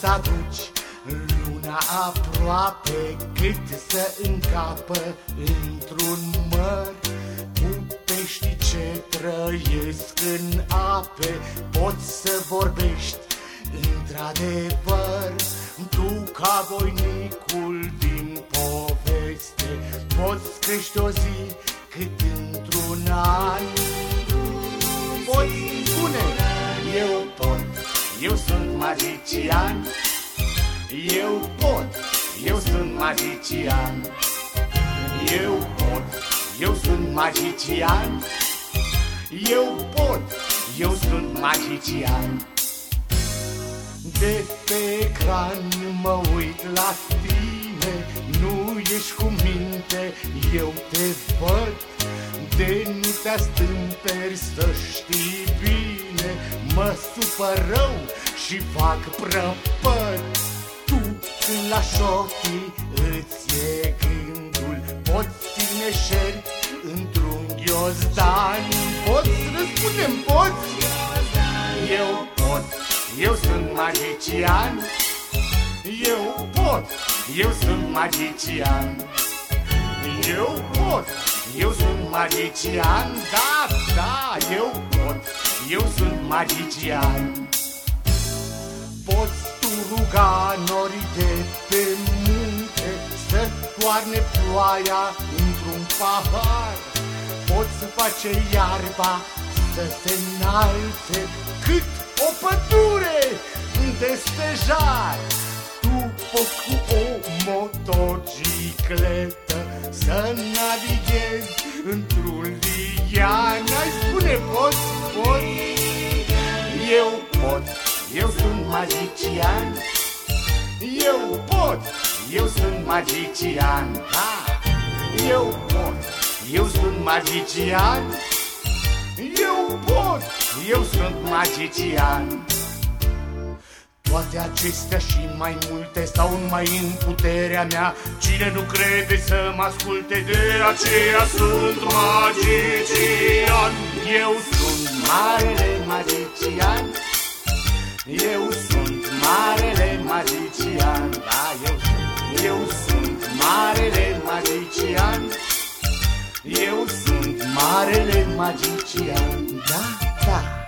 să aduci Luna aproape cât să încapă într-un măr. Cu pești ce trăiesc în ape Poți să vorbești într-adevăr. Tu ca voinicul din poveste Poți crește o zi cât într-un an. Poți spune, eu pot, eu sunt magician. Eu pot, eu sunt magician. Eu pot, eu sunt magician. Eu pot, eu sunt magician. De pe ecran mă uit la tine Nu ești cu minte, eu te văd. De nu te astâmperi să știi bine Mă supăr rău și fac prăpăd. Tu când la șochii îți e gândul. Poți ține șeri într-un ghiozdan. Poți, răspundem, poți? Eu pot, eu sunt magician. Eu pot, eu sunt magician. Eu pot, eu sunt magician. Da, da, eu pot, eu sunt magician toarne ploaia într-un pahar. Poți să face iarba să se înalte Cât o pădure de stejar Tu poți cu o motocicletă Să navighezi într-un lian. Ai spune, poți, poți. Eu pot, eu sunt magician. Eu pot, eu sunt magician. Da, eu pot, eu sunt magician. Eu pot, eu sunt magician. Toate acestea și mai multe stau numai în puterea mea. Cine nu crede să mă asculte de aceea sunt magician. Eu sunt marele uma de tirar. Tá, tá.